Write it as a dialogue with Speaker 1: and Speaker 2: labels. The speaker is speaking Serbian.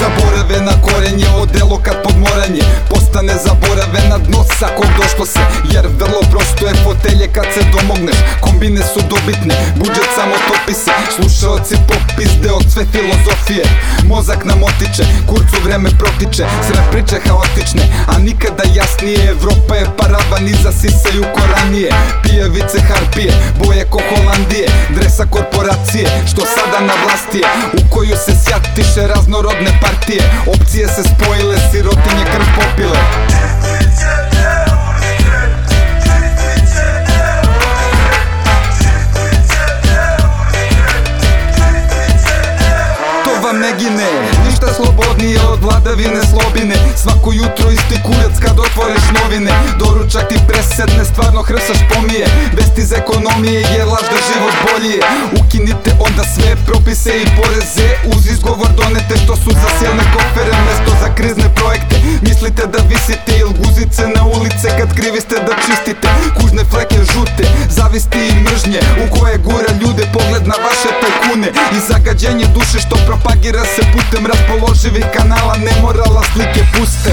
Speaker 1: Zaboravi na korenje od deloka podmoranje Postane zaboraven na dno sako došlo se Jer vrlo prosto je fotelje kad se domogneš Kombine su dobitne, budžet samo to topi se Slušaoci popis, deo sve filozofije. Mozak nam otiče, kurcu vreme protiče. Sve priče haotične, a nikada jasnije. Evropa je paravan i zasisaju koranije. Pijevice harpije, boje ko Holandije. Dresa korporacije, što sada na vlasti je. U koju se sjatiše raznorodne partije. Opcije se spojile, sirotinje krv popile ne gine Ništa slobodnije od vladavine slobine. Svako jutro isti kurac kad otvoriš novine. Doručak ti presedne, stvarno hrsaš pomije. Vest iz ekonomije je laž da život bolji Ukinite onda sve propise i poreze. Uz izgovor donete što su za silne kofere Mesto za krizne projekte. Mislite da visite il guzice na ulice Kad krivi ste da čistite I zagađenje duše što propagira se putem raspoloživih kanala Nemorala slike puste